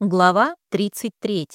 Глава 33.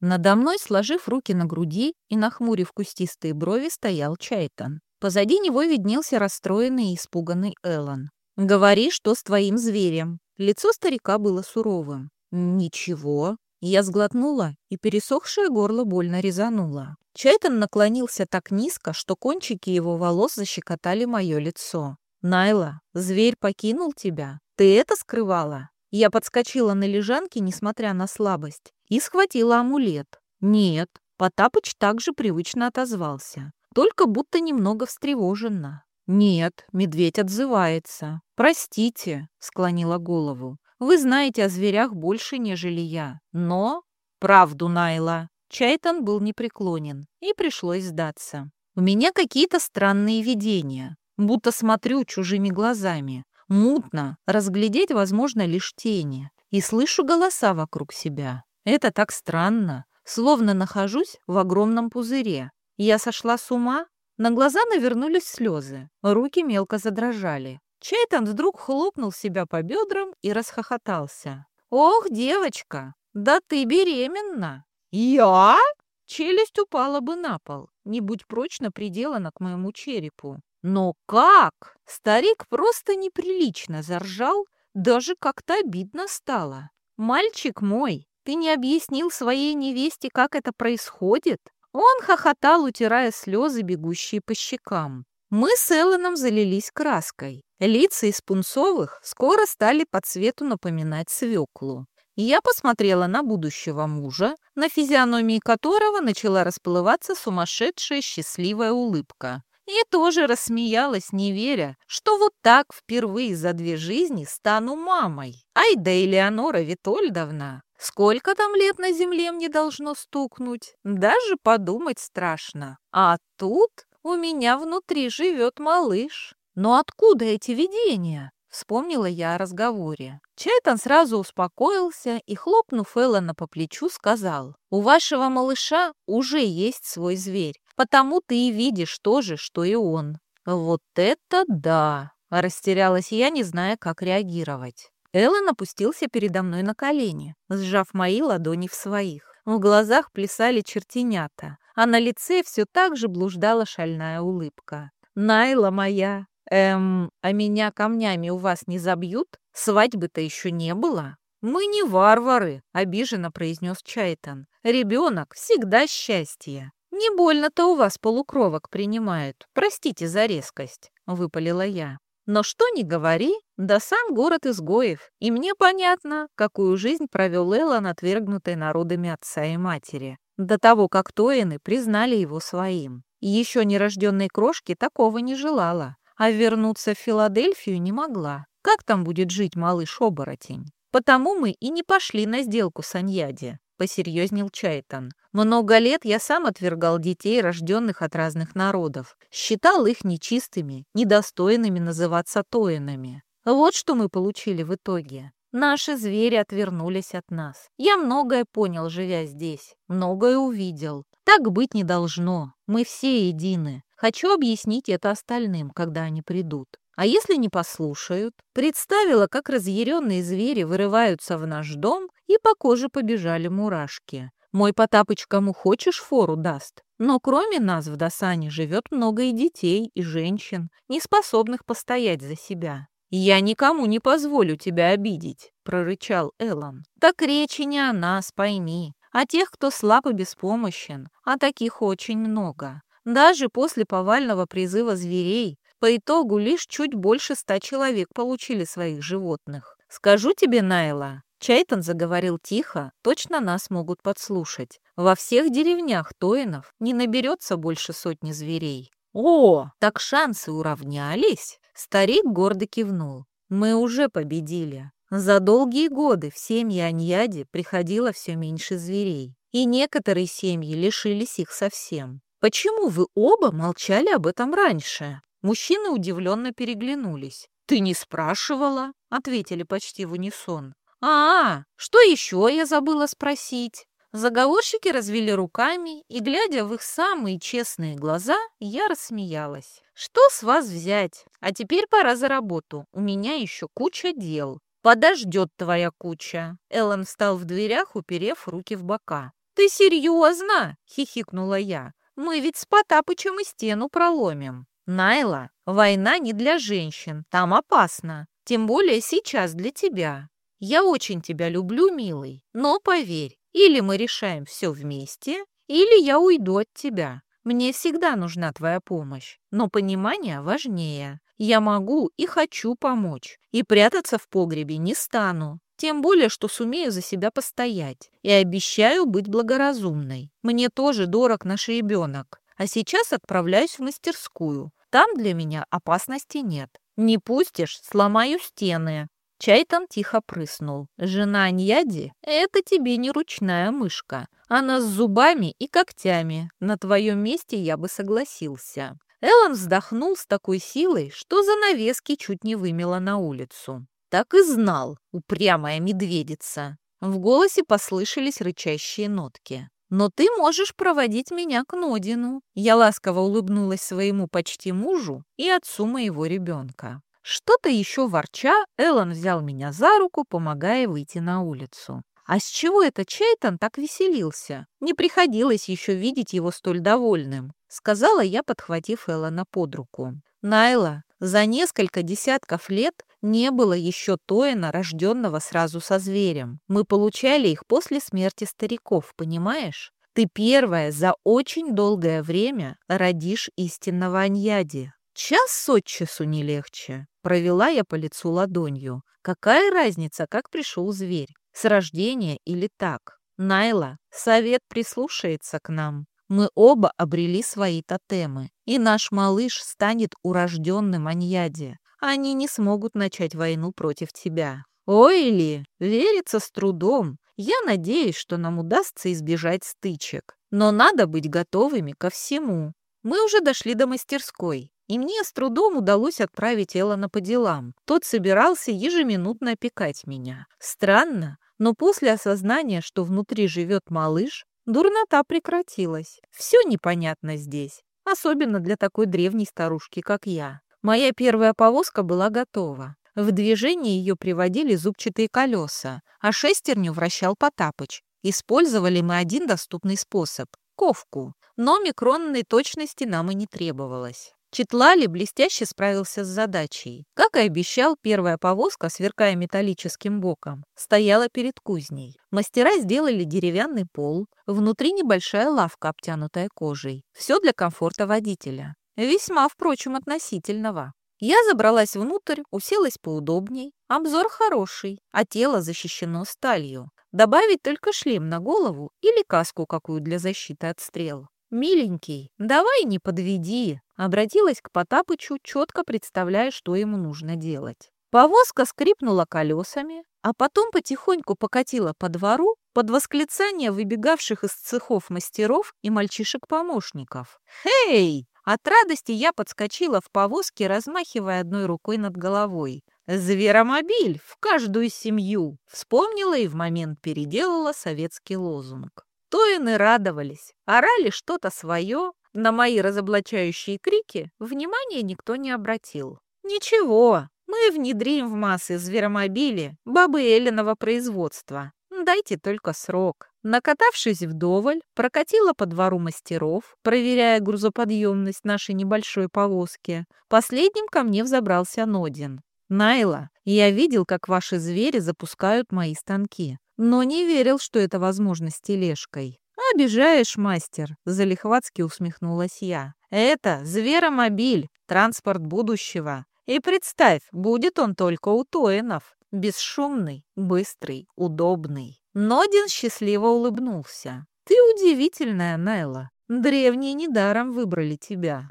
Надо мной, сложив руки на груди и нахмурив кустистые брови, стоял Чайтан. Позади него виднелся расстроенный и испуганный Эллен. «Говори, что с твоим зверем». Лицо старика было суровым. «Ничего». Я сглотнула, и пересохшее горло больно резануло. Чайтан наклонился так низко, что кончики его волос защекотали мое лицо. «Найла, зверь покинул тебя? Ты это скрывала?» Я подскочила на лежанке, несмотря на слабость, и схватила амулет. Нет, Потапыч также привычно отозвался, только будто немного встревоженно. «Нет, медведь отзывается. Простите», — склонила голову. «Вы знаете о зверях больше, нежели я. Но...» «Правду, Найла». Чайтан был непреклонен, и пришлось сдаться. «У меня какие-то странные видения, будто смотрю чужими глазами. Мутно, разглядеть возможно лишь тени. И слышу голоса вокруг себя. Это так странно, словно нахожусь в огромном пузыре. Я сошла с ума? На глаза навернулись слезы, руки мелко задрожали. Чейтан вдруг хлопнул себя по бедрам и расхохотался. «Ох, девочка, да ты беременна!» «Я?» Челюсть упала бы на пол, не будь прочно приделана к моему черепу. Но как? Старик просто неприлично заржал, даже как-то обидно стало. «Мальчик мой, ты не объяснил своей невесте, как это происходит?» Он хохотал, утирая слезы, бегущие по щекам. Мы с Элленом залились краской. Лица из пунцовых скоро стали по цвету напоминать свеклу. Я посмотрела на будущего мужа, на физиономии которого начала расплываться сумасшедшая счастливая улыбка. И тоже рассмеялась, не веря, что вот так впервые за две жизни стану мамой. Ай да Элеонора Витольдовна, сколько там лет на земле мне должно стукнуть? Даже подумать страшно. А тут у меня внутри живет малыш. Но откуда эти видения? Вспомнила я о разговоре. Чайтан сразу успокоился и, хлопнув Эллона по плечу, сказал, «У вашего малыша уже есть свой зверь потому ты и видишь то же, что и он». «Вот это да!» – растерялась я, не зная, как реагировать. Эллен опустился передо мной на колени, сжав мои ладони в своих. В глазах плясали чертенята, а на лице все так же блуждала шальная улыбка. «Найла моя! Эм, а меня камнями у вас не забьют? Свадьбы-то еще не было?» «Мы не варвары», — обиженно произнес Чайтан. «Ребенок всегда счастье». «Не больно-то у вас полукровок принимают. Простите за резкость», — выпалила я. «Но что ни говори, да сам город изгоев, и мне понятно, какую жизнь провел Эллан, отвергнутый народами отца и матери, до того, как Тоины признали его своим. Еще нерожденной крошки такого не желала, а вернуться в Филадельфию не могла. Как там будет жить малыш-оборотень? Потому мы и не пошли на сделку с Аньяди. — посерьезнел Чайтан. «Много лет я сам отвергал детей, рожденных от разных народов. Считал их нечистыми, недостойными называться тоинами. Вот что мы получили в итоге. Наши звери отвернулись от нас. Я многое понял, живя здесь, многое увидел. Так быть не должно. Мы все едины. Хочу объяснить это остальным, когда они придут. А если не послушают? Представила, как разъяренные звери вырываются в наш дом, и по коже побежали мурашки. Мой Потапыч кому хочешь фору даст. Но кроме нас в Досане живет много и детей, и женщин, не способных постоять за себя. «Я никому не позволю тебя обидеть», — прорычал Эллен. «Так речи не о нас, пойми, а тех, кто слаб и беспомощен, а таких очень много. Даже после повального призыва зверей по итогу лишь чуть больше ста человек получили своих животных. Скажу тебе, Найла, Чайтон заговорил тихо, точно нас могут подслушать. Во всех деревнях Тоинов не наберется больше сотни зверей. О, так шансы уравнялись? Старик гордо кивнул. Мы уже победили. За долгие годы в семьи Аньяди приходило все меньше зверей, и некоторые семьи лишились их совсем. Почему вы оба молчали об этом раньше? Мужчины удивленно переглянулись. «Ты не спрашивала?» — ответили почти в унисон. «А, что еще я забыла спросить?» Заговорщики развели руками, и, глядя в их самые честные глаза, я рассмеялась. «Что с вас взять? А теперь пора за работу. У меня еще куча дел». Подождет твоя куча. Эллен встал в дверях, уперев руки в бока. Ты серьезно? хихикнула я. Мы ведь с Потапычем и стену проломим. Найла, война не для женщин, там опасно. Тем более сейчас для тебя. Я очень тебя люблю, милый, но поверь, или мы решаем все вместе, или я уйду от тебя. Мне всегда нужна твоя помощь, но понимание важнее. Я могу и хочу помочь, и прятаться в погребе не стану. Тем более, что сумею за себя постоять. И обещаю быть благоразумной. Мне тоже дорог наш ребенок. А сейчас отправляюсь в мастерскую. Там для меня опасности нет. Не пустишь, сломаю стены. Чайтан тихо прыснул. «Жена Аньяди — это тебе не ручная мышка. Она с зубами и когтями. На твоем месте я бы согласился». Эллен вздохнул с такой силой, что занавески чуть не вымело на улицу. «Так и знал, упрямая медведица!» В голосе послышались рычащие нотки. «Но ты можешь проводить меня к Нодину». Я ласково улыбнулась своему почти мужу и отцу моего ребенка. Что-то еще ворча, Эллен взял меня за руку, помогая выйти на улицу. А с чего это Чейтон так веселился? Не приходилось еще видеть его столь довольным, сказала я, подхватив Эллена под руку. Найла, за несколько десятков лет не было еще Тоина, рожденного сразу со зверем. Мы получали их после смерти стариков, понимаешь? Ты первая за очень долгое время родишь истинного Аньяди. Час от часу не легче. Провела я по лицу ладонью. Какая разница, как пришел зверь? С рождения или так? Найла, совет прислушается к нам. Мы оба обрели свои тотемы, и наш малыш станет урожденным Аньяде. Они не смогут начать войну против тебя. Ой ли, верится с трудом. Я надеюсь, что нам удастся избежать стычек. Но надо быть готовыми ко всему. Мы уже дошли до мастерской, и мне с трудом удалось отправить Эллона по делам. Тот собирался ежеминутно опекать меня. Странно, но после осознания, что внутри живет малыш, дурнота прекратилась. Все непонятно здесь, особенно для такой древней старушки, как я. Моя первая повозка была готова. В движение ее приводили зубчатые колеса, а шестерню вращал Потапыч. Использовали мы один доступный способ — ковку, но микронной точности нам и не требовалось. Читлали блестяще справился с задачей. Как и обещал, первая повозка, сверкая металлическим боком, стояла перед кузней. Мастера сделали деревянный пол, внутри небольшая лавка, обтянутая кожей. Все для комфорта водителя. Весьма, впрочем, относительного. Я забралась внутрь, уселась поудобней. Обзор хороший, а тело защищено сталью. Добавить только шлем на голову или каску какую для защиты от стрел. «Миленький, давай не подведи», — обратилась к Потапычу, четко представляя, что ему нужно делать. Повозка скрипнула колесами, а потом потихоньку покатила по двору под восклицание выбегавших из цехов мастеров и мальчишек-помощников. «Хей!» От радости я подскочила в повозке, размахивая одной рукой над головой. «Зверомобиль! В каждую семью!» Вспомнила и в момент переделала советский лозунг. Тоины радовались, орали что-то свое. На мои разоблачающие крики внимания никто не обратил. «Ничего, мы внедрим в массы зверомобили бабы Эллиного производства. Дайте только срок». Накатавшись вдоволь, прокатила по двору мастеров, проверяя грузоподъемность нашей небольшой повозки. Последним ко мне взобрался Нодин. «Найла, я видел, как ваши звери запускают мои станки но не верил, что это возможно с тележкой. «Обижаешь, мастер», — залихватски усмехнулась я. «Это зверомобиль, транспорт будущего. И представь, будет он только у Тоинов. Бесшумный, быстрый, удобный». Нодин счастливо улыбнулся. «Ты удивительная, Найла. Древние недаром выбрали тебя.